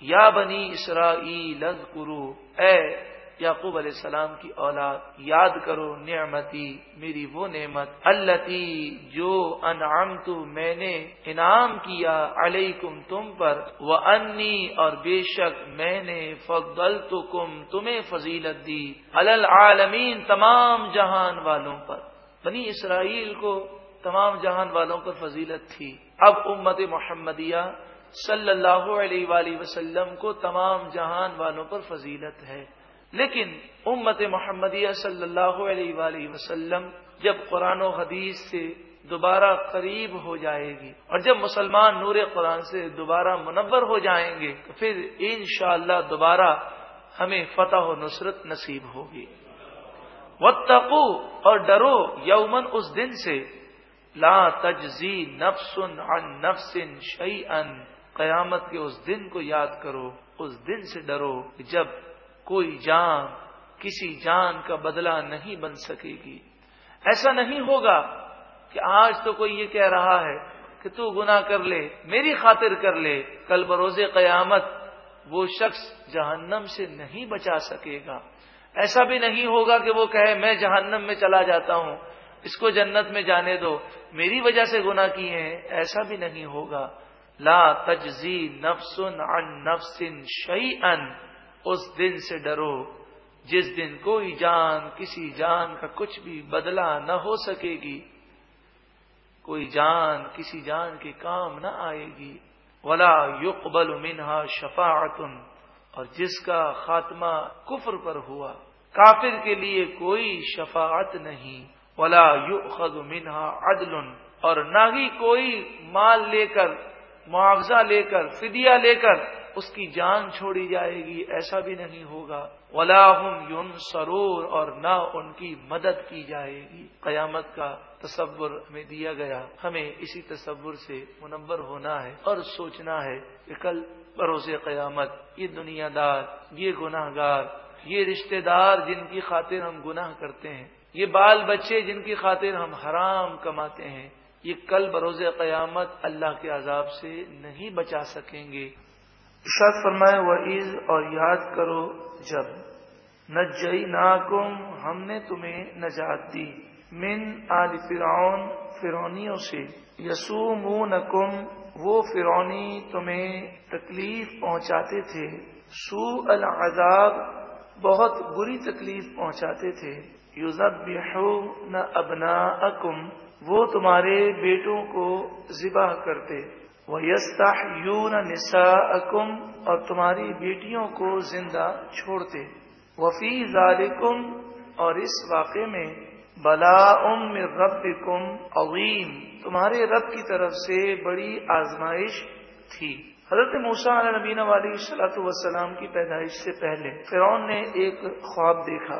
یا بنی اسرائیل اذکرو، اے یعقوب علیہ السلام کی اولاد، یاد کرو نعمتی، میری وہ نعمت اللہ جو انعام میں نے انعام کیا علیکم تم پر وہ انی اور بے شک میں نے فضل تو کم تمہیں فضیلت دی العالمین تمام جہان والوں پر۔ بنی اسرائیل کو تمام جہان والوں پر فضیلت تھی۔ اب امت محمدیہ صلی اللہ علیہ وآلہ وسلم کو تمام جہان والوں پر فضیلت ہے۔ لیکن امت محمدیہ صلی اللہ علیہ وآلہ وسلم جب قرآن و حدیث سے دوبارہ قریب ہو جائے گی اور جب مسلمان نور قرآن سے دوبارہ منور ہو جائیں گے، تو پھر انشاءاللہ دوبارہ ہمیں فتح و نصرت نصیب ہوگی۔ وتقو اور ڈرو یومن اس دن سے۔ لا تجزی نفس عن نفس شعی ان قیامت کے اس دن کو یاد کرو، اس دن سے ڈرو جب کوئی جان، کسی جان کا بدلہ نہیں بن سکے گی۔ ایسا نہیں ہوگا کہ آج تو کوئی یہ کہہ رہا ہے کہ تو گنا کر لے، میری خاطر کر لے، کل بروز قیامت وہ شخص جہنم سے نہیں بچا سکے گا۔ ایسا بھی نہیں ہوگا کہ وہ کہے، میں جہنم میں چلا جاتا ہوں، اس کو جنت میں جانے دو، میری وجہ سے گنا کیے ہیں۔ ایسا بھی نہیں ہوگا۔ لا تجزی نفسن عن نفس شعی ان اس دن سے ڈرو، جس دن کوئی جان، کسی جان کا کچھ بھی بدلہ نہ ہو سکے گی، کوئی جان، کسی جان کے کام نہ آئے گی، ولا یقبل منہا شفاعت اور جس کا خاتمہ کفر پر ہوا، کافر کے لیے کوئی شفاعت نہیں، ولا یؤخذ منہا عدل اور نہ ہی کوئی مال لے کر معاوضہ لے کر، فدیہ لے کر اس کی جان چھوڑی جائے گی، ایسا بھی نہیں ہوگا۔ ولاحم یون سرور اور نہ ان کی مدد کی جائے گی۔ قیامت کا تصور ہمیں دیا گیا۔ ہمیں اسی تصور سے منور ہونا ہے اور سوچنا ہے کہ کل بروز قیامت یہ دنیا دار، یہ گناہ گار یہ رشتہ دار جن کی خاطر ہم گناہ کرتے ہیں، یہ بال بچے جن کی خاطر ہم حرام کماتے ہیں یہ کل بروز قیامت اللہ کے عذاب سے نہیں بچا سکیں گے۔ ارشاد فرمائے وہ عز اور یاد کرو، جب نجئی ناکم ہم نے تمہیں نجات دی۔ من آل فرعون فرونیوں سے۔ یسو وہ فرونی تمہیں تکلیف پہنچاتے تھے۔ سو العذاب، بہت بری تکلیف پہنچاتے تھے۔ یوزب نہ ابنا وہ تمہارے بیٹوں کو ذبح کرتے۔ وہ یستا یون نسا اور تمہاری بیٹیوں کو زندہ چھوڑتے۔ وفی ذالکم اور اس واقعے میں بلا ام رب کم عظیم تمہارے رب کی طرف سے بڑی آزمائش تھی۔ حضرت موسا علیہ والی صلاحت وسلام کی پیدائش سے پہلے، فرعون نے ایک خواب دیکھا،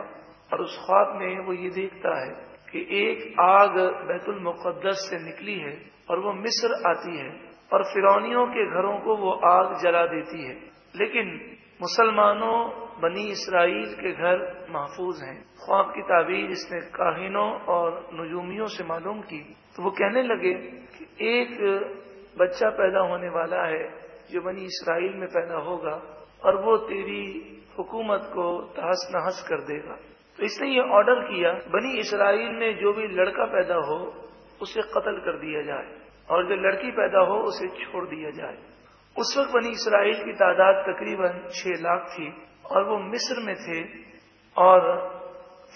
اور اس خواب میں وہ یہ دیکھتا ہے کہ ایک آگ بیت المقدس سے نکلی ہے اور وہ مصر آتی ہے اور فرونیوں کے گھروں کو وہ آگ جلا دیتی ہے۔ لیکن مسلمانوں بنی اسرائیل کے گھر محفوظ ہیں۔ خواب کی تعبیر اس نے کاہنوں اور نجومیوں سے معلوم کی۔ تو وہ کہنے لگے کہ ایک بچہ پیدا ہونے والا ہے جو بنی اسرائیل میں پیدا ہوگا اور وہ تیری حکومت کو تحس نحس کر دے گا۔ تو اس نے یہ آرڈر کیا، بنی اسرائیل میں جو بھی لڑکا پیدا ہو، اسے قتل کر دیا جائے، اور جو لڑکی پیدا ہو، اسے چھوڑ دیا جائے۔ اس وقت بنی اسرائیل کی تعداد تقریباً چھ لاکھ تھی، اور وہ مصر میں تھے، اور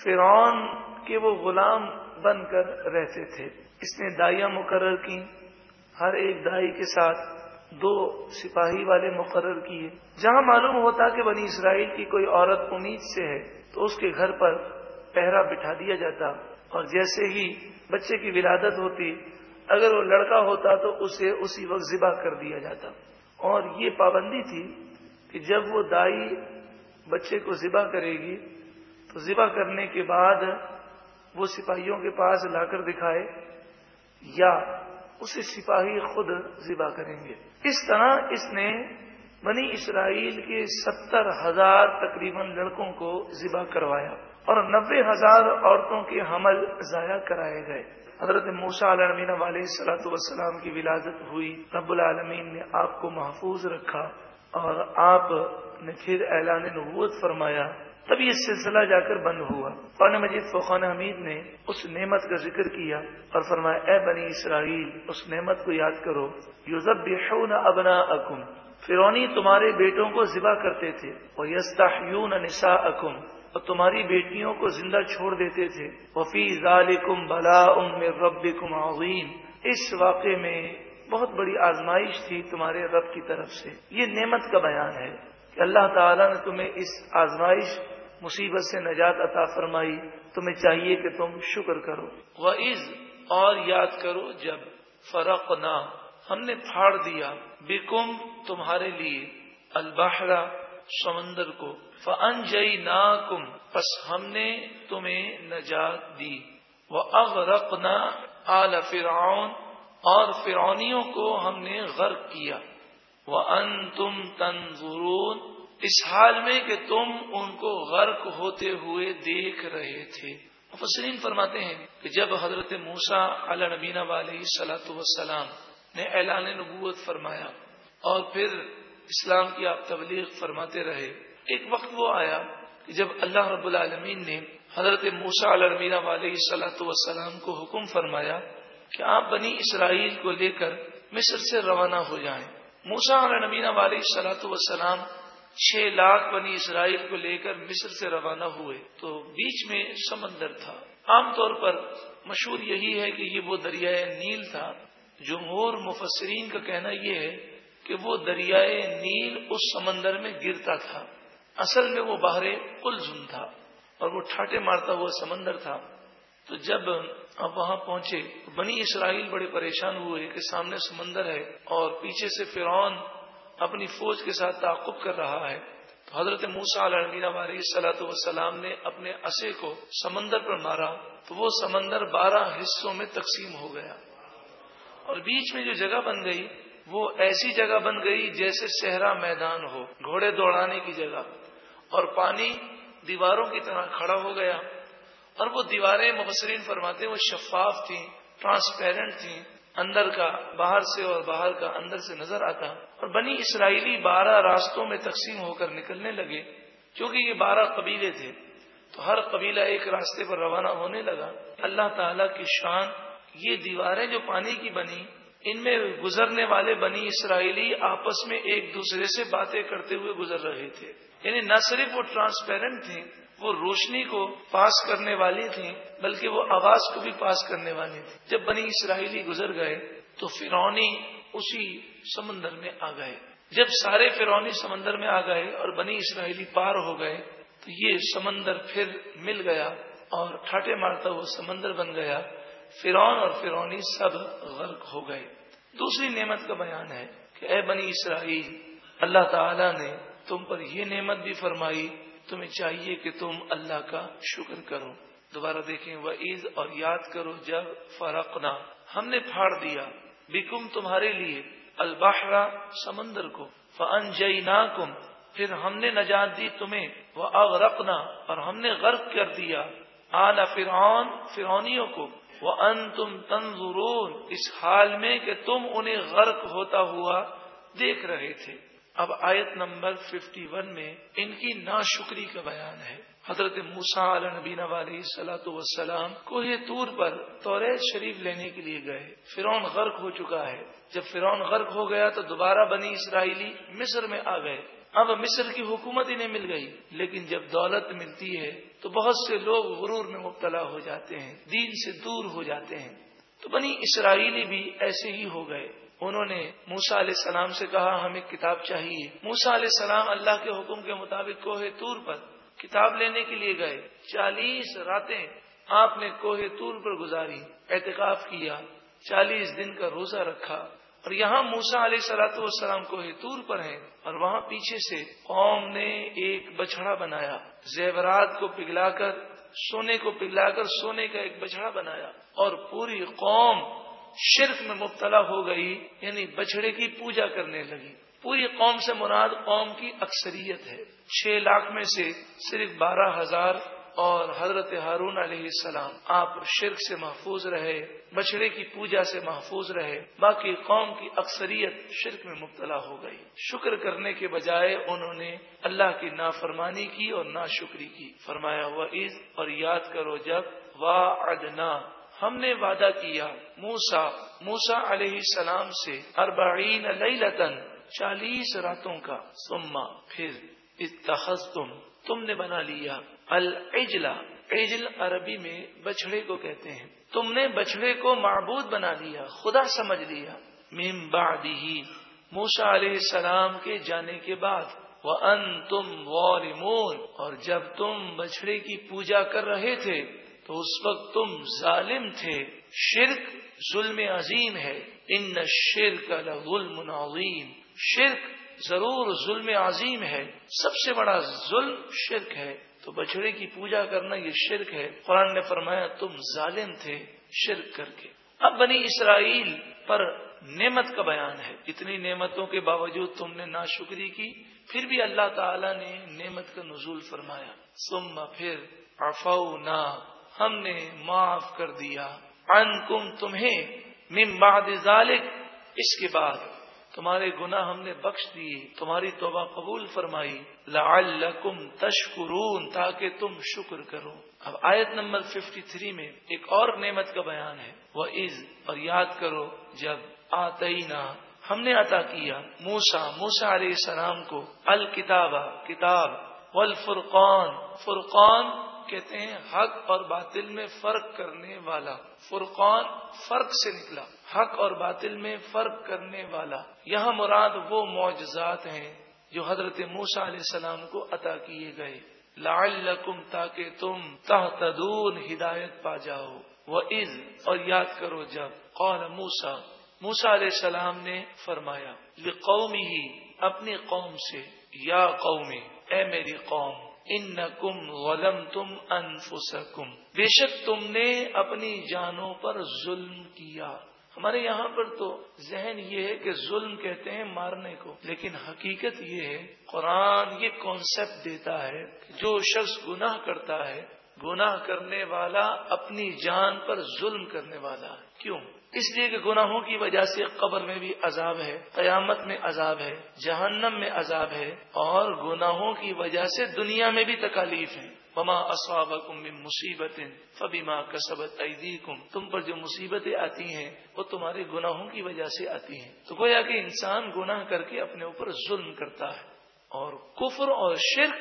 فرعون کے وہ غلام بن کر رہتے تھے۔ اس نے دائیاں مقرر کی ہر ایک دائی کے ساتھ۔ دو سپاہی والے مقرر کیے۔ جہاں معلوم ہوتا کہ بنی اسرائیل کی کوئی عورت امید سے ہے، تو اس کے گھر پر پہرا بٹھا دیا جاتا۔ اور جیسے ہی بچے کی ولادت ہوتی، اگر وہ لڑکا ہوتا تو اسے اسی وقت ذبح کر دیا جاتا۔ اور یہ پابندی تھی کہ جب وہ دائی بچے کو ذبح کرے گی، تو ذبح کرنے کے بعد وہ سپاہیوں کے پاس لا کر دکھائے، یا اسے سپاہی خود ذبح کریں گے۔ اس طرح اس نے بنی اسرائیل کے ستر ہزار تقریباً لڑکوں کو ذبح کروایا اور نبے ہزار عورتوں کے حمل ضائع کرائے گئے۔ حضرت موسا علمین علیہ صلاحت وسلام کی ولادت ہوئی۔ رب العالمین نے آپ کو محفوظ رکھا اور آپ نے پھر اعلان نبوت فرمایا تب یہ سلسلہ جا کر بند ہوا۔ قرآن مجید فوقان حمید نے اس نعمت کا ذکر کیا اور فرمایا، اے بنی اسرائیل، اس نعمت کو یاد کرو۔ یوزب ابنا اکم فرونی تمہارے بیٹوں کو ذبح کرتے تھے۔ اور یستا نسا اکم اور تمہاری بیٹیوں کو زندہ چھوڑ دیتے تھے۔ وفی ذالکم بلا ام رب عظیم۔ اس واقعے میں بہت بڑی آزمائش تھی تمہارے رب کی طرف سے۔ یہ نعمت کا بیان ہے۔ کہ اللہ تعالیٰ نے تمہیں اس آزمائش مصیبت سے نجات عطا فرمائی۔ تمہیں چاہیے کہ تم شکر کرو۔ وہ اور یاد کرو جب فرق نہ ہم نے پھاڑ دیا بیکم تمہارے لیے البحرا سمندر کو۔ فن جئی نا کم بس ہم نے تمہیں نجات دی۔ وہ اب رق نہ آل فرعون، اور فرونیوں کو ہم نے غرق کیا۔ وہ ان تم تنظرون، اس حال میں کہ تم ان کو غرق ہوتے ہوئے دیکھ رہے تھے۔ مفسرین فرماتے ہیں کہ جب حضرت موسا علی نبینا والی سلاۃ وسلام نے اعلان نبوت فرمایا اور پھر اسلام کی آپ تبلیغ فرماتے رہے، ایک وقت وہ آیا کہ جب اللہ رب العالمین نے حضرت موسا الرمینا علیہ صلاحت وسلام کو حکم فرمایا کہ آپ بنی اسرائیل کو لے کر مصر سے روانہ ہو جائیں۔ موسا علیہ نبینا علیہ صلاحت وسلام چھ لاکھ بنی اسرائیل کو لے کر مصر سے روانہ ہوئے تو بیچ میں سمندر تھا۔ عام طور پر مشہور یہی ہے کہ یہ وہ دریائے نیل تھا۔ جمہور مفسرین کا کہنا یہ ہے کہ وہ دریائے نیل اس سمندر میں گرتا تھا۔ اصل میں وہ باہر کلزم تھا اور وہ ٹھاٹے مارتا ہوا سمندر تھا۔ تو جب آپ وہاں پہنچے بنی اسرائیل بڑے پریشان ہوئے کہ سامنے سمندر ہے اور پیچھے سے فرعون اپنی فوج کے ساتھ تعقب کر رہا ہے۔ تو حضرت موسا علیہ علیہ صلاحت وسلام نے اپنے اسے کو سمندر پر مارا تو وہ سمندر بارہ حصوں میں تقسیم ہو گیا۔ اور بیچ میں جو جگہ بن گئی وہ ایسی جگہ بن گئی جیسے صحرا میدان ہو، گھوڑے دوڑانے کی جگہ۔ اور پانی دیواروں کی طرح کھڑا ہو گیا۔ اور وہ دیواریں مبصرین فرماتے وہ شفاف تھیں ٹرانسپیرنٹ تھیں، اندر کا، باہر سے اور باہر کا، اندر سے نظر آتا۔ اور بنی اسرائیلی بارہ راستوں میں تقسیم ہو کر نکلنے لگے۔ کیونکہ یہ بارہ قبیلے تھے، تو ہر قبیلہ ایک راستے پر روانہ ہونے لگا۔ اللہ تعالی کی شان، یہ دیواریں جو پانی کی بنی، ان میں گزرنے والے بنی اسرائیلی آپس میں ایک دوسرے سے باتیں کرتے ہوئے گزر رہے تھے۔ یعنی نہ صرف وہ ٹرانسپیرنٹ تھیں وہ روشنی کو پاس کرنے والی تھیں، بلکہ وہ آواز کو بھی پاس کرنے والی تھی جب بنی اسرائیلی گزر گئے تو فرونی اسی سمندر میں آ گئے۔ جب سارے فرونی سمندر میں آ گئے اور بنی اسرائیلی پار ہو گئے تو یہ سمندر پھر مل گیا اور ٹھاٹے مارتا ہوا سمندر بن گیا۔ فرون اور فرونی سب غرق ہو گئے۔ دوسری نعمت کا بیان ہے کہ اے بنی اسرائیل، اللہ تعالی نے تم پر یہ نعمت بھی فرمائی تمہیں چاہیے کہ تم اللہ کا شکر کرو۔ دوبارہ دیکھیں وہ عید اور یاد کرو جب فرقنا، ہم نے پھاڑ دیا بیکم تمہارے لیے الباہرا سمندر کو۔ فن جئی پھر ہم نے نجات دی تمہیں۔ وہ اغرقنا اور ہم نے غرق کر دیا آنا فرعون فرونیوں کو۔ وہ ان تم تنظرون، اس حال میں کہ تم انہیں غرق ہوتا ہوا دیکھ رہے تھے۔ اب آیت نمبر 51 میں ان کی ناشکری کا بیان ہے۔ حضرت موسا علیہ نبی علیہ سلاۃ وسلام کو یہ طور پر توریت شریف لینے کے لیے گئے۔ فرعون غرق ہو چکا ہے۔ جب فرعون غرق ہو گیا تو دوبارہ بنی اسرائیلی مصر میں آ گئے۔ اب مصر کی حکومت انہیں مل گئی۔ لیکن جب دولت ملتی ہے تو بہت سے لوگ غرور میں مبتلا ہو جاتے ہیں، دین سے دور ہو جاتے ہیں۔ تو بنی اسرائیلی بھی ایسے ہی ہو گئے۔ انہوں نے موسا علیہ السلام سے کہا، ہمیں کتاب چاہیے۔ موسا علیہ السلام اللہ کے حکم کے مطابق کوہ تور پر کتاب لینے کے لیے گئے۔ چالیس راتیں آپ نے کوہ تور پر گزاری احتکاف کیا، چالیس دن کا روزہ رکھا۔ اور یہاں موسا علیہ سلاۃ والسلام کو تور پر ہیں اور وہاں پیچھے سے قوم نے ایک بچڑا بنایا۔ زیورات کو پگھلا کر، سونے کو پگھلا کر سونے کا ایک بچڑا بنایا۔ اور پوری قوم شرک میں مبتلا ہو گئی یعنی بچڑے کی پوجا کرنے لگی۔ پوری قوم سے مراد قوم کی اکثریت ہے۔ چھ لاکھ میں سے صرف بارہ ہزار اور حضرت ہارون علیہ السلام۔ آپ شرک سے محفوظ رہے بچڑے کی پوجا سے محفوظ رہے۔ باقی قوم کی اکثریت شرک میں مبتلا ہو گئی۔ شکر کرنے کے بجائے انہوں نے اللہ کی نافرمانی کی اور نا شکری کی۔ فرمایا ہوا عز اور یاد کرو جب وا ادنا ہم نے وعدہ کیا موسا موسا علیہ السلام سے، اربعین لیلتن چالیس راتوں کا۔ سما پھر اتخذ تم تم نے بنا لیا۔ الجلا ایجل عربی میں بچڑے کو کہتے ہیں۔ تم نے بچڑے کو معبود بنا لیا، خدا سمجھ لیا۔ میم بعدی موسا علیہ السلام کے جانے کے بعد۔ وہ ان تم اور جب تم بچڑے کی پوجا کر رہے تھے تو اس وقت تم ظالم تھے۔ شرک ظلم عظیم ہے۔ ان شرک ظلم عظیم۔ شرک ضرور ظلم عظیم ہے۔ سب سے بڑا ظلم شرک ہے۔ تو بچڑے کی پوجا کرنا یہ شرک ہے۔ قرآن نے فرمایا، تم ظالم تھے شرک کر کے۔ اب بنی اسرائیل پر نعمت کا بیان ہے۔ اتنی نعمتوں کے باوجود تم نے ناشکری کی۔ پھر بھی اللہ تعالی نے نعمت کا نزول فرمایا۔ ثم پھر افو ہم نے معاف کر دیا۔ ان کم تمہیں من بعد ذالک۔ اس کے بعد تمہارے گناہ ہم نے بخش دیے۔ تمہاری توبہ قبول فرمائی۔ لعلکم تشکرون، تاکہ تم شکر کرو۔ اب آیت نمبر 53 میں ایک اور نعمت کا بیان ہے۔ وہ عز اور یاد کرو، جب آتینا، ہم نے عطا کیا موسا موسا علیہ السلام کو الکتابہ، کتاب، والفرقان۔ فرقان کہتے ہیں، حق اور باطل میں فرق کرنے والا۔ فرقان فرق سے نکلا۔ حق اور باطل میں فرق کرنے والا۔ یہاں مراد وہ معجزات ہیں جو حضرت موسا علیہ السلام کو عطا کیے گئے۔ لعلکم تاکہ تم تحتدون ہدایت پا جاؤ۔ وہ عز اور یاد کرو جب قول موسا موسا علیہ السلام نے فرمایا یہ قومی ہی اپنی قوم سے، یا قومی اے میری قوم ان کم غلم تم انفسکم۔ بے شک تم نے اپنی جانوں پر ظلم کیا۔ ہمارے یہاں پر تو ذہن یہ ہے کہ ظلم کہتے ہیں مارنے کو، لیکن حقیقت یہ ہے، قرآن یہ کانسیپٹ دیتا ہے کہ جو شخص گناہ کرتا ہے، گناہ کرنے والا اپنی جان پر ظلم کرنے والا ہے۔ کیوں؟ اس لیے کہ گناہوں کی وجہ سے قبر میں بھی عذاب ہے، قیامت میں عذاب ہے، جہنم میں عذاب ہے اور گناہوں کی وجہ سے دنیا میں بھی تکالیف ہے بما من مصیبت فبی ماں کسبت تم پر جو مصیبتیں آتی ہیں، وہ تمہارے گناہوں کی وجہ سے آتی ہیں۔ تو گویا کہ انسان گناہ کر کے اپنے اوپر ظلم کرتا ہے۔ اور کفر اور شرک،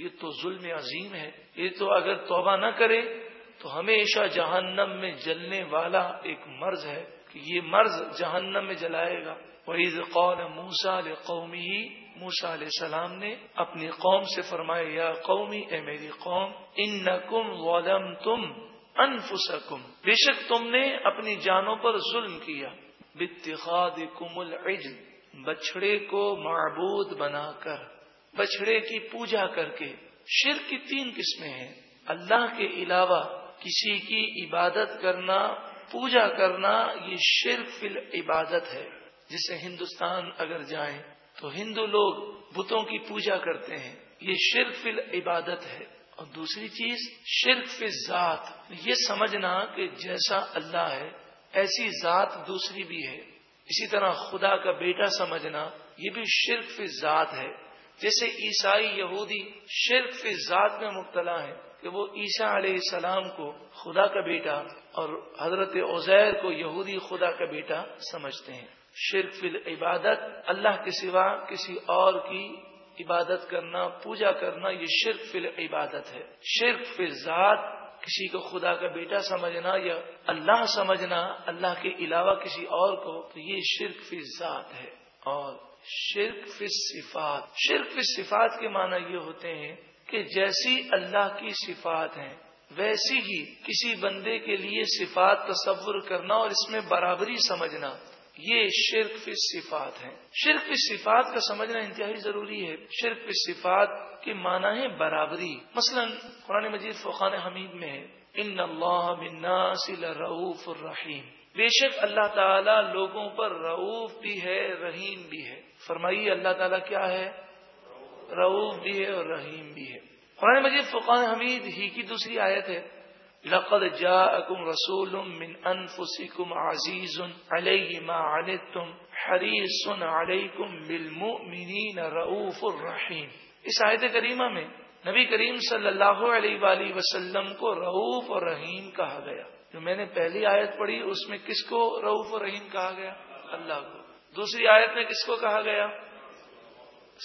یہ تو ظلم عظیم ہے۔ یہ تو اگر توبہ نہ کرے تو ہمیشہ جہنم میں جلنے والا ایک مرض ہے کہ یہ مرض جہنم میں جلائے گا۔ وحید قول موسا قومی ہی موسا علیہ السلام نے اپنی قوم سے فرمایا، یا قومی، اے میری قوم ان نقم ولم تم انفسکم بے شک تم نے اپنی جانوں پر ظلم کیا۔ بتخاد کم العجل بچڑے کو معبود بنا کر بچڑے کی پوجا کر کے۔ شرک کی تین قسمیں ہیں۔ اللہ کے علاوہ کسی کی عبادت کرنا، پوجا کرنا، یہ شرک فل عبادت ہے۔ جسے ہندوستان اگر جائیں تو ہندو لوگ بتوں کی پوجا کرتے ہیں۔ یہ شرک فل عبادت ہے۔ اور دوسری چیز، شرک فی ذات۔ یہ سمجھنا کہ جیسا اللہ ہے، ایسی ذات دوسری بھی ہے۔ اسی طرح خدا کا بیٹا سمجھنا، یہ بھی شرک فی ذات ہے۔ جیسے عیسائی یہودی شرک فی ذات میں مبتلا ہے کہ وہ عیسیٰ علیہ السلام کو خدا کا بیٹا اور حضرت عزیر کو یہودی خدا کا بیٹا سمجھتے ہیں۔ شرک فی عبادت اللہ کے سوا کسی اور کی عبادت کرنا، پوجا کرنا، یہ شرک فی عبادت ہے۔ شرک فی ذات، کسی کو خدا کا بیٹا سمجھنا یا اللہ سمجھنا، اللہ کے علاوہ کسی اور کو، تو یہ شرک فی ذات ہے۔ اور شرک فی صفات، شرک فی صفات کے معنی یہ ہوتے ہیں کہ جیسی اللہ کی صفات ہیں، ویسی ہی کسی بندے کے لیے صفات تصور کرنا اور اس میں برابری سمجھنا، یہ شرک فی صفات ہے شرک فی صفات کا سمجھنا انتہائی ضروری ہے۔ شرک فی صفات کی معنی ہے برابری۔ مثلا قرآن مجید فقان حمید میں ہے، ان اللہ بالناس رعوف الرحیم۔ بے شک اللہ تعالی لوگوں پر رعوف بھی ہے، رحیم بھی ہے۔ فرمائیے اللہ تعالیٰ کیا ہے؟ رعوف بھی ہے اور رحیم بھی ہے۔ قرآن مجید فقان حمید ہی کی دوسری آیت ہے۔ لقد جاءكم رسول من انفسكم عزيز عليه ما عنتم حريص عليكم بالمؤمنين رؤوف الرحيم اس آیت کریمہ میں نبی کریم صلی اللہ علیہ وآلہ وسلم کو رعوف اور رحیم کہا گیا۔ جو میں نے پہلی آیت پڑھی، اس میں کس کو رعوف اور رحیم کہا گیا؟ اللہ کو۔ دوسری آیت میں کس کو کہا گیا؟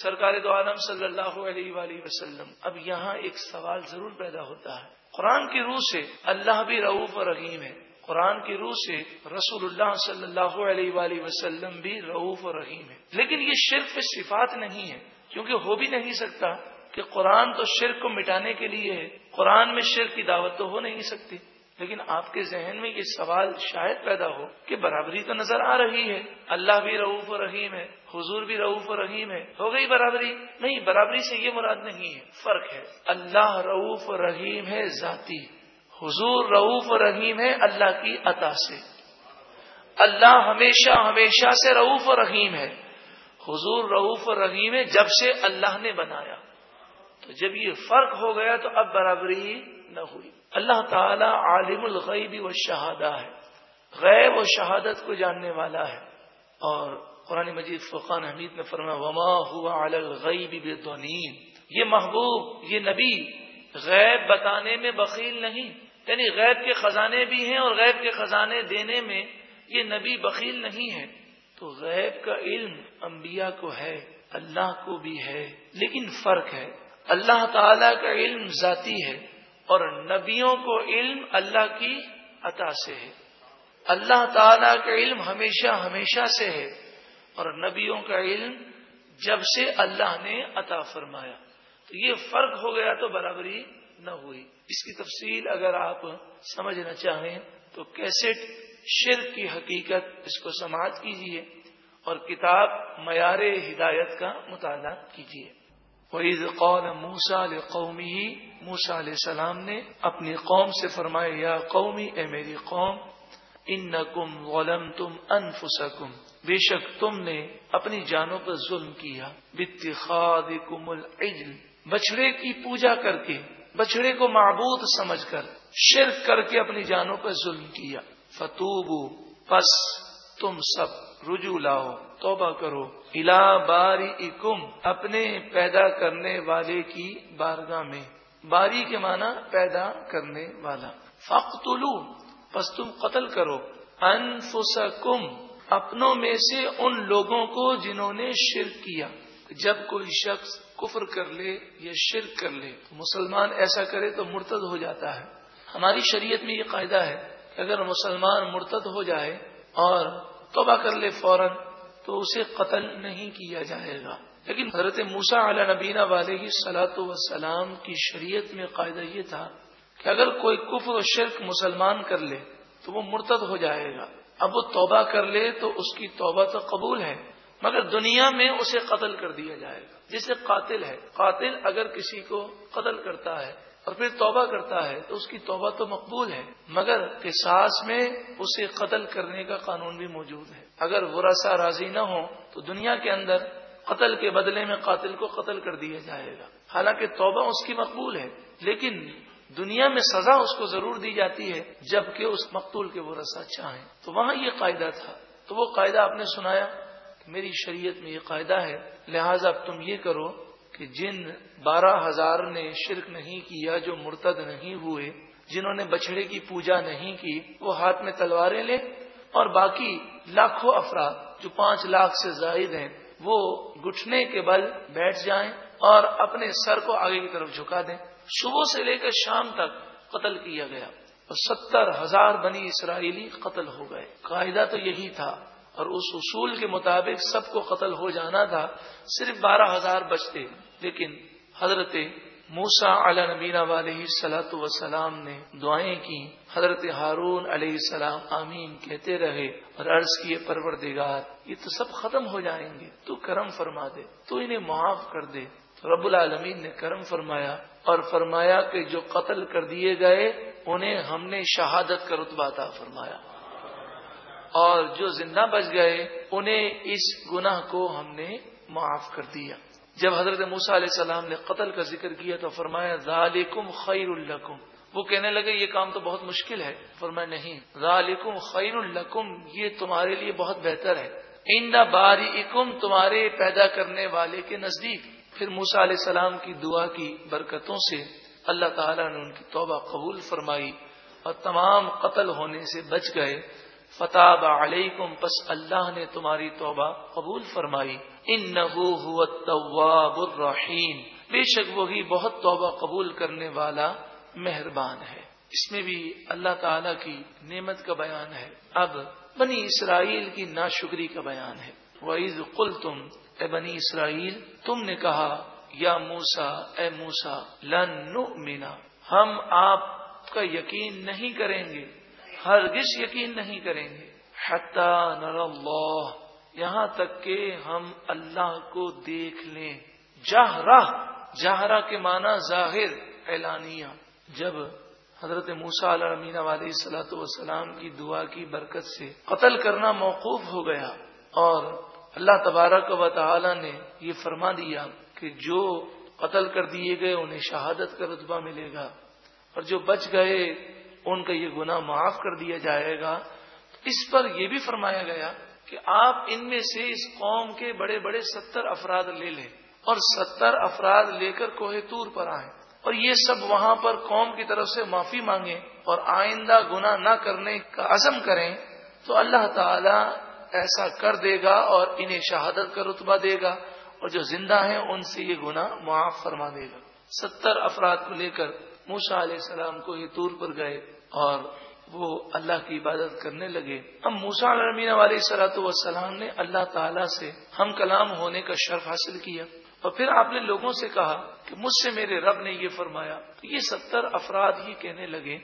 سرکار دو عالم صلی اللہ علیہ وآلہ وسلم، اب یہاں ایک سوال ضرور پیدا ہوتا ہے۔ قرآن کی روح سے اللہ بھی رعوف اور رحیم ہے۔ قرآن کی روح سے رسول اللہ صلی اللہ علیہ وآلہ وسلم بھی رعوف اور رحیم ہے۔ لیکن یہ صرف صفات نہیں ہے، کیونکہ ہو بھی نہیں سکتا کہ قرآن تو شرک کو مٹانے کے لیے ہے، قرآن میں شرک کی دعوت تو ہو نہیں سکتی۔ لیکن آپ کے ذہن میں یہ سوال شاید پیدا ہو کہ برابری تو نظر آ رہی ہے۔ اللہ بھی رعوف و رحیم ہے، حضور بھی رعوف و رحیم ہے۔ ہو گئی برابری؟ نہیں، برابری سے یہ مراد نہیں ہے۔ فرق ہے، اللہ رعوف و رحیم ہے ذاتی، حضور رعوف و رحیم ہے اللہ کی عطا سے۔ اللہ ہمیشہ ہمیشہ سے رعوف و رحیم ہے۔ حضور رعوف و رحیم ہے جب سے اللہ نے بنایا۔ تو جب یہ فرق ہو گیا تو اب برابری نہ ہوئی اللہ تعالی عالم الغیب و شہادہ ہے۔ غیب و شہادت کو جاننے والا ہے۔ اور قرآن مجید فقان حمید نے فرما وما ہوا الغیب بدونین یہ محبوب، یہ نبی غیب بتانے میں بخیل نہیں یعنی غیب کے خزانے بھی ہیں اور غیب کے خزانے دینے میں یہ نبی بخیل نہیں ہے۔ تو غیب کا علم انبیاء کو ہے، اللہ کو بھی ہے۔ لیکن فرق ہے، اللہ تعالی کا علم ذاتی ہے۔ اور نبیوں کو علم اللہ کی عطا سے ہے۔ اللہ تعالی کا علم ہمیشہ ہمیشہ سے ہے اور نبیوں کا علم جب سے اللہ نے عطا فرمایا۔ تو یہ فرق ہو گیا تو برابری نہ ہوئی۔ اس کی تفصیل اگر آپ سمجھنا چاہیں تو کیسے شرک کی حقیقت اس کو سماعت کیجیے اور کتاب معیار ہدایت کا مطالعہ کیجیے وعید قول موسا قومی ہی موسا علیہ السلام نے اپنی قوم سے فرمایا، یا قومی، اے میری قوم ان نقم غلم تم انفسکم بے شک تم نے اپنی جانوں پر ظلم کیا۔ بتخاد کم بچڑے کی پوجا کر کے بچڑے کو معبود سمجھ کر، شرک کر کے اپنی جانوں پر ظلم کیا۔ فتوبو پس تم سب رجوع لاؤ، توبہ کرو۔ الا باری اکم اپنے پیدا کرنے والے کی بارگاہ میں۔ باری کے معنی پیدا کرنے والا۔ فخلو پس تم قتل کرو۔ انفسکم، اپنوں میں سے ان لوگوں کو جنہوں نے شرک کیا۔ جب کوئی شخص کفر کر لے یا شرک کر لے، مسلمان ایسا کرے تو مرتد ہو جاتا ہے۔ ہماری شریعت میں یہ قاعدہ ہے کہ اگر مسلمان مرتد ہو جائے اور توبہ کر لے فوراً، تو اسے قتل نہیں کیا جائے گا۔ لیکن حضرت موسا علیہ نبینہ والے کی سلاۃ وسلام کی شریعت میں قاعدہ یہ تھا کہ اگر کوئی کفر و شرک مسلمان کر لے، تو وہ مرتد ہو جائے گا۔ اب وہ توبہ کر لے تو اس کی توبہ تو قبول ہے، مگر دنیا میں اسے قتل کر دیا جائے گا۔ جسے قاتل ہے، قاتل اگر کسی کو قتل کرتا ہے اور پھر توبہ کرتا ہے تو اس کی توبہ تو مقبول ہے، مگر قصاص میں اسے قتل کرنے کا قانون بھی موجود ہے۔ اگر ورثہ راضی نہ ہو تو دنیا کے اندر قتل کے بدلے میں قاتل کو قتل کر دیا جائے گا۔ حالانکہ توبہ اس کی مقبول ہے، لیکن دنیا میں سزا اس کو ضرور دی جاتی ہے جبکہ اس مقتول کے وہ رسا چاہیں۔ تو وہاں یہ قاعدہ تھا۔ تو وہ قاعدہ آپ نے سنایا کہ میری شریعت میں یہ قاعدہ ہے، لہذا اب تم یہ کرو کہ جن بارہ ہزار نے شرک نہیں کیا، جو مرتد نہیں ہوئے، جنہوں نے بچڑے کی پوجا نہیں کی، وہ ہاتھ میں تلواریں لیں اور باقی لاکھوں افراد جو پانچ لاکھ سے زائد ہیں، وہ گٹھنے کے بل بیٹھ جائیں اور اپنے سر کو آگے کی طرف جھکا دیں۔ صبح سے لے کر شام تک قتل کیا گیا اور ستر ہزار بنی اسرائیلی قتل ہو گئے۔ قاعدہ تو یہی تھا۔ اور اس اصول کے مطابق سب کو قتل ہو جانا تھا، صرف بارہ ہزار بچتے، لیکن حضرت موسا علیہ نبینہ علیہ سلاۃ وسلام نے دعائیں کی حضرت ہارون علیہ السلام آمین کہتے رہے اور عرض کیے، پروردگار، یہ تو سب ختم ہو جائیں گے، تو کرم فرما دے، تو انہیں معاف کر دے۔ تو رب العالمین نے کرم فرمایا اور فرمایا کہ جو قتل کر دیے گئے، انہیں ہم نے شہادت کا رتبہ تھا فرمایا۔ اور جو زندہ بچ گئے، انہیں اس گناہ کو ہم نے معاف کر دیا۔ جب حضرت موسا علیہ السلام نے قتل کا ذکر کیا تو فرمایا، ذالکم خیر الکم وہ کہنے لگے، یہ کام تو بہت مشکل ہے۔ فرمایا، نہیں، ذالکم خیر الکم یہ تمہارے لیے بہت بہتر ہے۔ ان باری تمہارے پیدا کرنے والے کے نزدیک۔ پھر موسا علیہ السلام کی دعا کی برکتوں سے اللہ تعالیٰ نے ان کی توبہ قبول فرمائی اور تمام قتل ہونے سے بچ گئے۔ فتح علیکم، پس اللہ نے تمہاری توبہ قبول فرمائی۔ ان نبو الرحیم۔ بے شک وہی بہت توبہ قبول کرنے والا مہربان ہے۔ اس میں بھی اللہ تعالی کی نعمت کا بیان ہے۔ اب بنی اسرائیل کی ناشکری کا بیان ہے۔ وعید قل تم اے بنی اسرائیل، تم نے کہا، یا موسا اے موسا لن مینا ہم آپ کا یقین نہیں کریں گے۔ ہرگز یقین نہیں کریں گے۔ نر اللہ، یہاں تک کہ ہم اللہ کو دیکھ لیں۔ جہرا جہرا کے معنی ظاہر، اعلانیہ۔ جب حضرت موسا علیہ علیہ سلاۃ وسلام کی دعا کی برکت سے قتل کرنا موقوف ہو گیا اور اللہ تبارک و تعالی نے یہ فرما دیا کہ جو قتل کر دیے گئے، انہیں شہادت کا رتبہ ملے گا۔ اور جو بچ گئے ان کا یہ گناہ معاف کر دیا جائے گا۔ اس پر یہ بھی فرمایا گیا کہ آپ ان میں سے اس قوم کے بڑے بڑے ستر افراد لے لیں اور ستر افراد لے کر کوہ تور پر آئیں۔ اور یہ سب وہاں پر قوم کی طرف سے معافی مانگیں اور آئندہ گنا نہ کرنے کا عزم کریں تو اللہ تعالی ایسا کر دے گا اور انہیں شہادت کا رتبہ دے گا اور جو زندہ ہیں ان سے یہ گنا معاف فرما دے گا۔ ستر افراد کو لے کر موسا علیہ السلام کو یہ طور پر گئے۔ اور وہ اللہ کی عبادت کرنے لگے۔ اب موسا علیہ والی سلاۃ والسلام نے اللہ تعالی سے ہم کلام ہونے کا شرف حاصل کیا اور پھر آپ نے لوگوں سے کہا کہ مجھ سے میرے رب نے یہ فرمایا۔ یہ ستر افراد ہی کہنے لگے،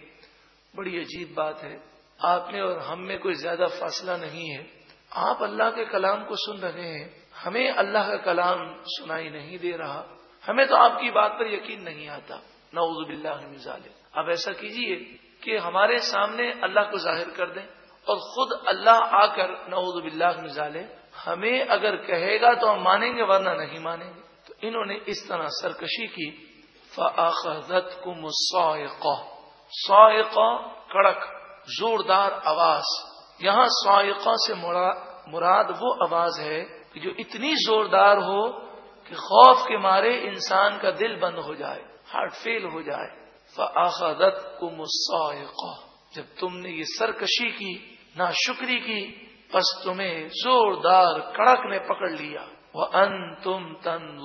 بڑی عجیب بات ہے۔ آپ نے اور ہم میں کوئی زیادہ فاصلہ نہیں ہے۔ آپ اللہ کے کلام کو سن رہے ہیں۔ ہمیں اللہ کا کلام سنائی نہیں دے رہا۔ ہمیں تو آپ کی بات پر یقین نہیں آتا۔ نعوذ باللہ من ظالم اب ایسا کیجیے۔ کہ ہمارے سامنے اللہ کو ظاہر کر دیں اور خود اللہ آ کر نعوذ باللہ من ظالم، ہمیں اگر کہے گا تو ہم مانیں گے ورنہ نہیں مانیں گے۔ تو انہوں نے اس طرح سرکشی کی۔ فاخذت کم سوائقہ کڑک، زوردار آواز۔ یہاں سوائقہ سے مراد وہ آواز ہے کہ جو اتنی زوردار ہو کہ خوف کے مارے انسان کا دل بند ہو جائے، ہارٹ فیل ہو جائے۔ فعقت کو جب تم نے یہ سرکشی کی نہ شکری کی بس تمہیں زوردار کڑک نے پکڑ لیا۔ وہ ان تم تن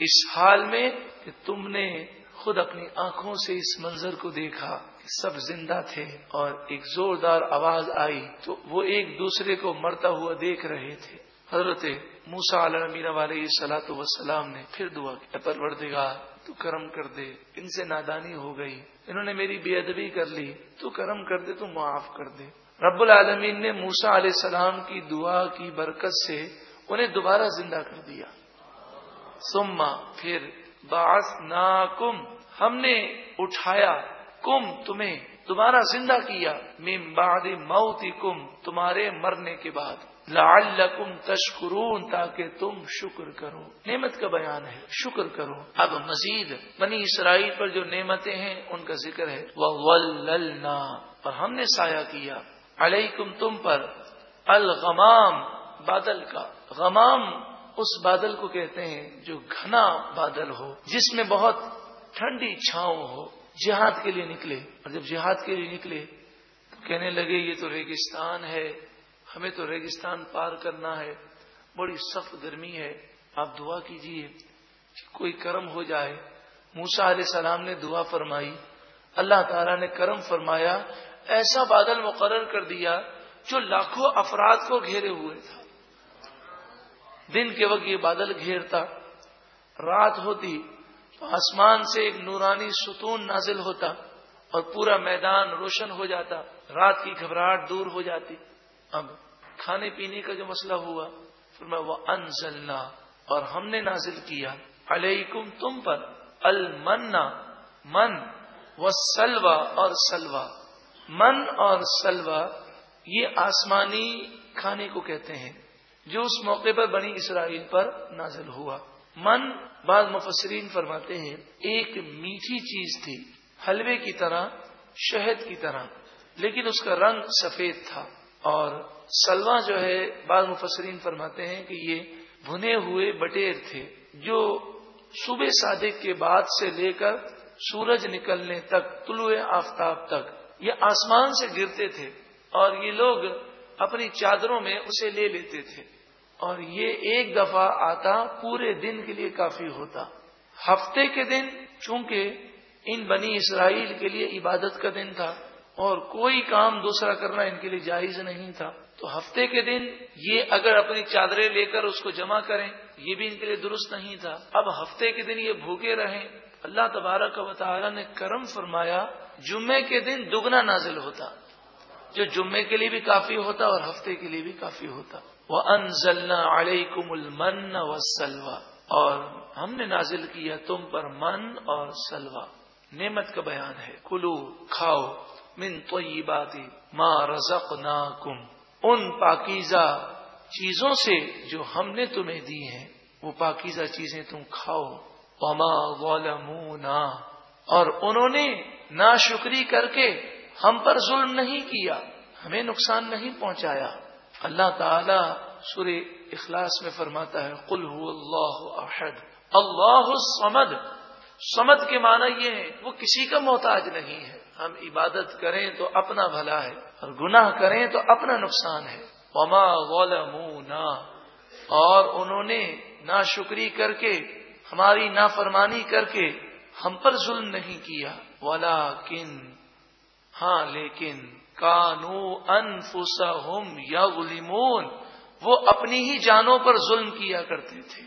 اس حال میں کہ تم نے خود اپنی آنکھوں سے اس منظر کو دیکھا کہ سب زندہ تھے اور ایک زوردار آواز آئی تو وہ ایک دوسرے کو مرتا ہوا دیکھ رہے تھے۔ حضرت موسا علیہ مینا والے سلاۃ وسلام نے پھر دعا کی پروردگار تو کرم کر دے، ان سے نادانی ہو گئی، انہوں نے میری بے ادبی کر لی، تو کرم کر دے تو معاف کر دے۔ رب العالمین نے موسا علیہ السلام کی دعا کی برکت سے انہیں دوبارہ زندہ کر دیا۔ سما پھر باس ناکم ہم نے اٹھایا، کم تمہیں دوبارہ زندہ کیا مم بعد موتی کم تمہارے مرنے کے بعد۔ لعلکم تشکرون تاکہ تم شکر کرو۔ نعمت کا بیان ہے، شکر کرو۔ اب مزید بنی اسرائیل پر جو نعمتیں ہیں، ان کا ذکر ہے۔ وہ اور ہم نے سایہ کیا۔ علیکم تم پر الغمام بادل کا۔ غمام اس بادل کو کہتے ہیں جو گھنا بادل ہو، جس میں بہت ٹھنڈی چھاؤں ہو، جہاد کے لیے نکلے۔ اور جب جہاد کے لیے نکلے تو کہنے لگے، یہ تو ریگستان ہے۔ ہمیں تو ریگستان پار کرنا ہے، بڑی سخت گرمی ہے، آپ دعا کیجیے کوئی کرم ہو جائے۔ موسا علیہ السلام نے دعا فرمائی۔ اللہ تعالیٰ نے کرم فرمایا، ایسا بادل مقرر کر دیا جو لاکھوں افراد کو گھیرے ہوئے تھا۔ دن کے وقت یہ بادل گھیرتا، رات ہوتی تو آسمان سے ایک نورانی ستون نازل ہوتا اور پورا میدان روشن ہو جاتا، رات کی گھبراہٹ دور ہو جاتی۔ اب کھانے پینے کا جو مسئلہ ہوا، پھر میں وہ انزلنا اور ہم نے نازل کیا۔ علیکم تم پر المنا، من و سلوا اور سلوا من اور سلوا یہ آسمانی کھانے کو کہتے ہیں، جو اس موقع پر بنی اسرائیل پر نازل ہوا۔ من بعض مفسرین فرماتے ہیں، ایک میٹھی چیز تھی، حلوے کی طرح، شہد کی طرح، لیکن اس کا رنگ سفید تھا۔ اور سلوا جو ہے، بعض مفسرین فرماتے ہیں کہ یہ بھنے ہوئے بٹیر تھے جو صبح صادق کے بعد سے لے کر سورج نکلنے تک، طلوع آفتاب تک، یہ آسمان سے گرتے تھے اور یہ لوگ اپنی چادروں میں اسے لے لیتے تھے۔ اور یہ ایک دفعہ آتا، پورے دن کے لیے کافی ہوتا۔ ہفتے کے دن، چونکہ ان بنی اسرائیل کے لیے عبادت کا دن تھا۔ اور کوئی کام دوسرا کرنا ان کے لیے جائز نہیں تھا۔ تو ہفتے کے دن یہ اگر اپنی چادریں لے کر اس کو جمع کریں، یہ بھی ان کے لیے درست نہیں تھا۔ اب ہفتے کے دن یہ بھوکے رہیں۔ اللہ تبارک و تعالی نے کرم فرمایا، جمعے کے دن دگنا نازل ہوتا۔ جو جمعے کے لیے بھی کافی ہوتا اور ہفتے کے لیے بھی کافی ہوتا۔ وہ انزلنا علیکم المن و سلوا اور ہم نے نازل کیا تم پر من اور سلوا نعمت کا بیان ہے۔ کلو، کھاؤ۔ من تو ماں رزق ان پاکیزہ چیزوں سے جو ہم نے تمہیں دی ہیں، وہ پاکیزہ چیزیں تم کھاؤ۔ پما غلمونا اور انہوں نے نا شکری کر کے ہم پر ظلم نہیں کیا، ہمیں نقصان نہیں پہنچایا۔ اللہ تعالی سور اخلاص میں فرماتا ہے، قل هو اللہ احد۔ اللہ الصمد۔ سمد کے معنی یہ ہے، وہ کسی کا محتاج نہیں ہے۔ ہم عبادت کریں تو اپنا بھلا ہے، اور گناہ کریں تو اپنا نقصان ہے۔ وما غلمونا اور انہوں نے نا شکری کر کے، ہماری نافرمانی کر کے ہم پر ظلم نہیں کیا۔ ولا کن ہاں لیکن کانو انفسہم یا وہ اپنی ہی جانوں پر ظلم کیا کرتے تھے۔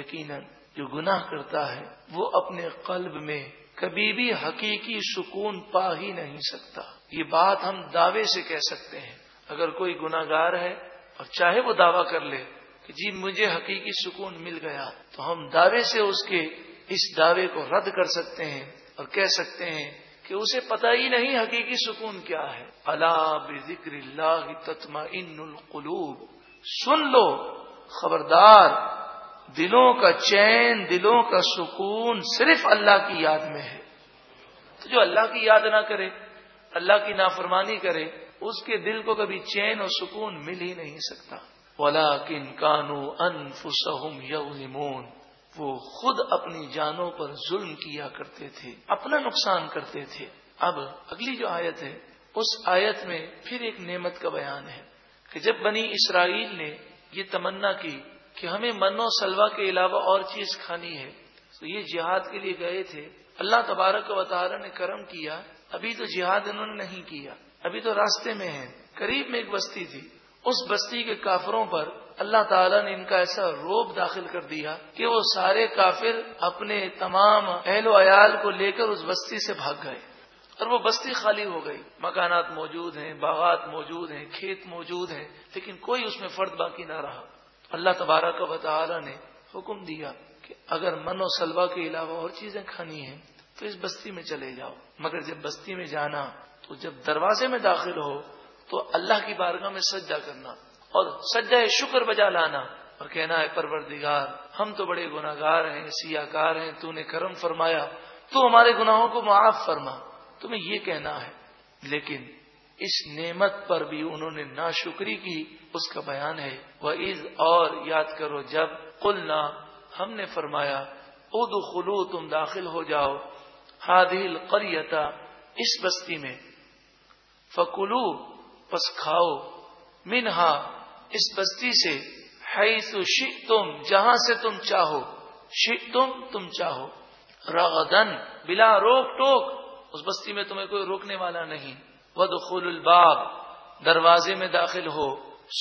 یقیناً جو گناہ کرتا ہے، وہ اپنے قلب میں کبھی بھی حقیقی سکون پا ہی نہیں سکتا۔ یہ بات ہم دعوے سے کہہ سکتے ہیں۔ اگر کوئی گناگار ہے اور چاہے وہ دعویٰ کر لے کہ جی مجھے حقیقی سکون مل گیا، تو ہم دعوے سے اس کے اس دعوے کو رد کر سکتے ہیں اور کہہ سکتے ہیں کہ اسے پتہ ہی نہیں حقیقی سکون کیا ہے۔ اللہ ذکر اللہ تتما ان القلوب۔ سن لو، خبردار دلوں کا چین، دلوں کا سکون صرف اللہ کی یاد میں ہے۔ تو جو اللہ کی یاد نہ کرے، اللہ کی نافرمانی کرے، اس کے دل کو کبھی چین اور سکون مل ہی نہیں سکتا۔ ولا کن کانو انفسم یمون وہ خود اپنی جانوں پر ظلم کیا کرتے تھے، اپنا نقصان کرتے تھے۔ اب اگلی جو آیت ہے، اس آیت میں پھر ایک نعمت کا بیان ہے کہ جب بنی اسرائیل نے یہ تمنا کی کہ ہمیں من و سلوا کے علاوہ اور چیز کھانی ہے۔ تو یہ جہاد کے لیے گئے تھے۔ اللہ تبارک و تعالی نے کرم کیا۔ ابھی تو جہاد انہوں نے نہیں کیا۔ ابھی تو راستے میں ہیں۔ قریب میں ایک بستی تھی۔ اس بستی کے کافروں پر اللہ تعالیٰ نے ان کا ایسا روب داخل کر دیا کہ وہ سارے کافر اپنے تمام اہل و عیال کو لے کر اس بستی سے بھاگ گئے۔ اور وہ بستی خالی ہو گئی۔ مکانات موجود ہیں، باغات موجود ہیں، کھیت موجود ہیں، لیکن کوئی اس میں فرد باقی نہ رہا۔ اللہ تبارہ کا تعالی نے حکم دیا کہ اگر من و سلوا کے علاوہ اور چیزیں کھانی ہیں تو اس بستی میں چلے جاؤ۔ مگر جب بستی میں جانا تو جب دروازے میں داخل ہو تو اللہ کی بارگاہ میں سجدہ کرنا اور سجا شکر بجا لانا اور کہنا ہے پروردگار، ہم تو بڑے گناگار ہیں سیاہ کار ہیں، تو نے کرم فرمایا، تو ہمارے گناہوں کو معاف فرما۔ تمہیں یہ کہنا ہے، لیکن اس نعمت پر بھی انہوں نے ناشکری کی، اس کا بیان ہے وہ عز اور یاد کرو جب قلنا، ہم نے فرمایا اد خلو تم داخل ہو جاؤ ہادل قریتا اس بستی میں، فکلو، پس کھاؤ، منہا، اس بستی سے ہے تم جہاں سے تم چاہو شک تم تم چاہو رغدن بلا روک ٹوک، اس بستی میں تمہیں کوئی روکنے والا نہیں۔ ودخول الباب۔ دروازے میں داخل ہو۔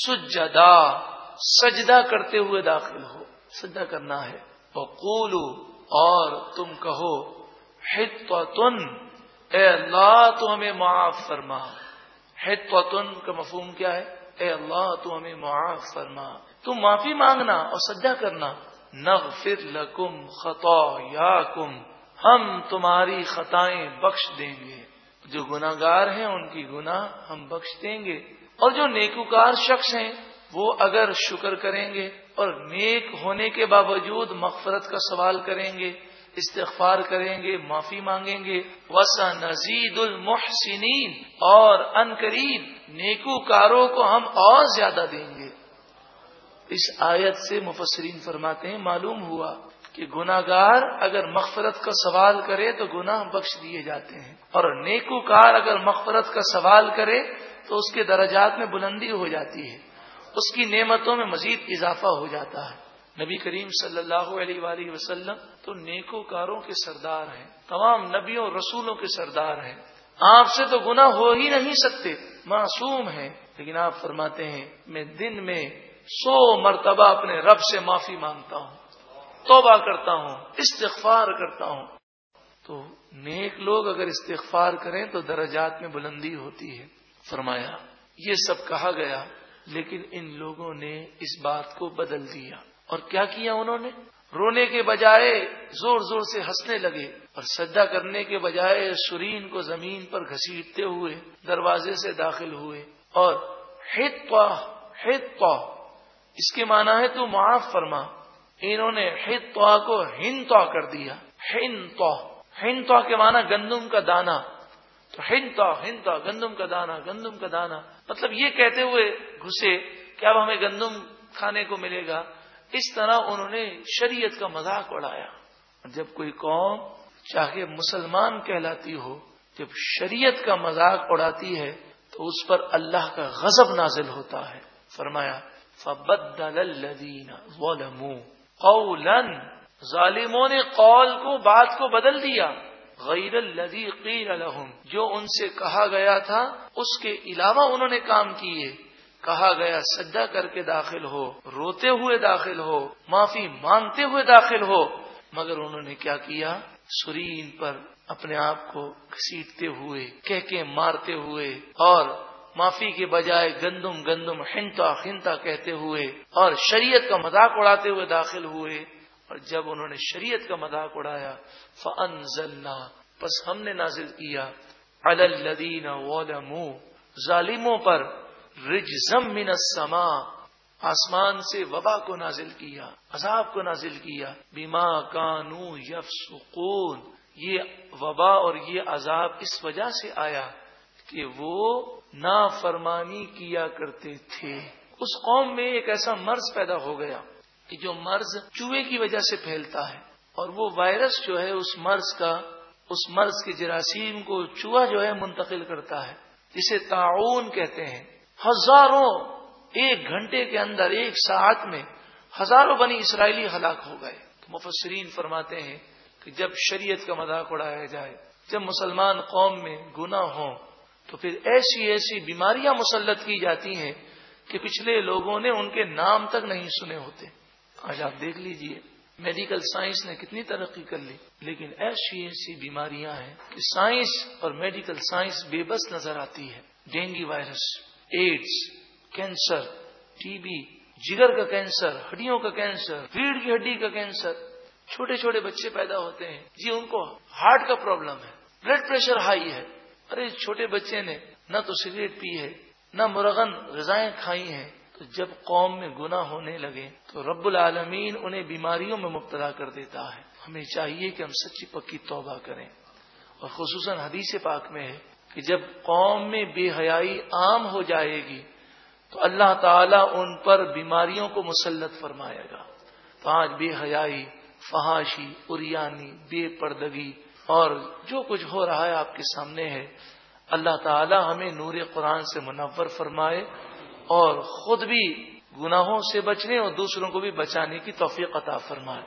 سجدا سجدہ کرتے ہوئے داخل ہو۔ سجدہ کرنا ہے۔ وقولو اور تم کہو۔ حتوتن اے اللہ، تو ہمیں معاف فرما۔ حتوتن کا مفہوم کیا ہے؟ اے اللہ، تو ہمیں معاف فرما۔ تم معافی مانگنا اور سجدہ کرنا۔ نغفر لکم خطایاکم ہم تمہاری خطائیں بخش دیں گے۔ جو گناگار ہیں، ان کی گناہ ہم بخش دیں گے۔ اور جو نیکوکار شخص ہیں، وہ اگر شکر کریں گے اور نیک ہونے کے باوجود مغفرت کا سوال کریں گے، استغفار کریں گے، معافی مانگیں گے۔ وسا نزید المحسنین اور ان قریب نیکو کاروں کو ہم اور زیادہ دیں گے۔ اس آیت سے مفسرین فرماتے ہیں، معلوم ہوا کہ گناگار اگر مغفرت کا سوال کرے تو گناہ بخش دیے جاتے ہیں اور نیکو کار اگر مغفرت کا سوال کرے تو اس کے درجات میں بلندی ہو جاتی ہے، اس کی نعمتوں میں مزید اضافہ ہو جاتا ہے۔ نبی کریم صلی اللہ علیہ وآلہ وسلم تو نیکو کاروں کے سردار ہیں، تمام نبیوں رسولوں کے سردار ہیں۔ آپ سے تو گناہ ہو ہی نہیں سکتے، معصوم ہیں۔ لیکن آپ فرماتے ہیں، میں دن میں سو مرتبہ اپنے رب سے معافی مانگتا ہوں۔ توبہ کرتا ہوں، استغفار کرتا ہوں۔ تو نیک لوگ اگر استغفار کریں تو درجات میں بلندی ہوتی ہے۔ فرمایا، یہ سب کہا گیا، لیکن ان لوگوں نے اس بات کو بدل دیا۔ اور کیا کیا انہوں نے؟ رونے کے بجائے زور زور سے ہنسنے لگے اور سجدہ کرنے کے بجائے سرین کو زمین پر گھسیٹتے ہوئے دروازے سے داخل ہوئے۔ اور ہت ہت اس کے معنی ہے تو معاف فرما۔ انہوں نے ہت کو ہند تو کر دیا۔ ہند ہند تو کے معنی گندم کا دانا۔ تو ہند ہند گندم کا دانا، گندم کا دانا۔ مطلب یہ کہتے ہوئے گھسے کہ اب ہمیں گندم کھانے کو ملے گا۔ اس طرح انہوں نے شریعت کا مذاق اڑایا۔ جب کوئی قوم چاہے مسلمان کہلاتی ہو، جب شریعت کا مذاق اڑاتی ہے، تو اس پر اللہ کا غضب نازل ہوتا ہے۔ فرمایا، فبدل الذین ظلموا۔ قولا ظالموں نے قول کو، بات کو بدل دیا۔ غیر الذی قیل لهم جو ان سے کہا گیا تھا، اس کے علاوہ انہوں نے کام کیے۔ کہا گیا سجا کر کے داخل ہو، روتے ہوئے داخل ہو، معافی مانگتے ہوئے داخل ہو۔ مگر انہوں نے کیا کیا؟ سرین پر اپنے آپ کو گھسیٹتے ہوئے، کہہ کے مارتے ہوئے اور معافی کے بجائے گندم گندم ہنتا ہنتا کہتے ہوئے اور شریعت کا مذاق اڑاتے ہوئے داخل ہوئے اور جب انہوں نے شریعت کا مذاق اڑایا فن بس ہم نے نازل کیا الدین ظالموں پر رجزم من السما آسمان سے وبا کو نازل کیا، عذاب کو نازل کیا بیما کانو یف سکون یہ وبا اور یہ عذاب اس وجہ سے آیا کہ وہ نافرمانی کیا کرتے تھے۔ اس قوم میں ایک ایسا مرض پیدا ہو گیا کہ جو مرض چوہے کی وجہ سے پھیلتا ہے اور وہ وائرس جو ہے اس مرض کا، اس مرض کے جراثیم کو چوہا جو ہے منتقل کرتا ہے، جسے تعاون کہتے ہیں۔ ہزاروں ایک گھنٹے کے اندر، ایک ساعت میں ہزاروں بنی اسرائیلی ہلاک ہو گئے۔ تو مفسرین فرماتے ہیں کہ جب شریعت کا مذاق اڑایا جائے، جب مسلمان قوم میں گنا ہوں تو پھر ایسی ایسی بیماریاں مسلط کی جاتی ہیں کہ پچھلے لوگوں نے ان کے نام تک نہیں سنے ہوتے۔ آج آپ دیکھ لیجیے میڈیکل سائنس نے کتنی ترقی کر لی، لیکن ایسی ایسی بیماریاں ہیں کہ سائنس اور میڈیکل سائنس بے بس نظر آتی ہے۔ Dengue virus, AIDS, cancer, T B, جگر کا کینسر، ہڈیوں کا کینسر، ریڑھ کی ہڈی کا کینسر، چھوٹے چھوٹے بچے پیدا ہوتے ہیں۔ جی ان کو ہارٹ کا پرابلم ہے، بلڈ پریشر ہائی ہے۔ ارے چھوٹے بچے نے نہ تو سگریٹ پی ہے، نہ مرغن غذائیں کھائی ہیں۔ تو جب قوم میں گنا ہونے لگے تو رب العالمین انہیں بیماریوں میں مبتلا کر دیتا ہے۔ ہمیں چاہیے کہ ہم سچی پکی توبہ کریں۔ اور خصوصاً حدیث پاک میں ہے کہ جب قوم میں بے حیائی عام ہو جائے گی تو اللہ تعالیٰ ان پر بیماریوں کو مسلط فرمائے گا۔ تو آج بے حیائی، فحاشی اریانی بے پردگی اور جو کچھ ہو رہا ہے آپ کے سامنے ہے، اللہ تعالی ہمیں نور قرآن سے منور فرمائے اور خود بھی گناہوں سے بچنے اور دوسروں کو بھی بچانے کی توفیق عطا فرمائے۔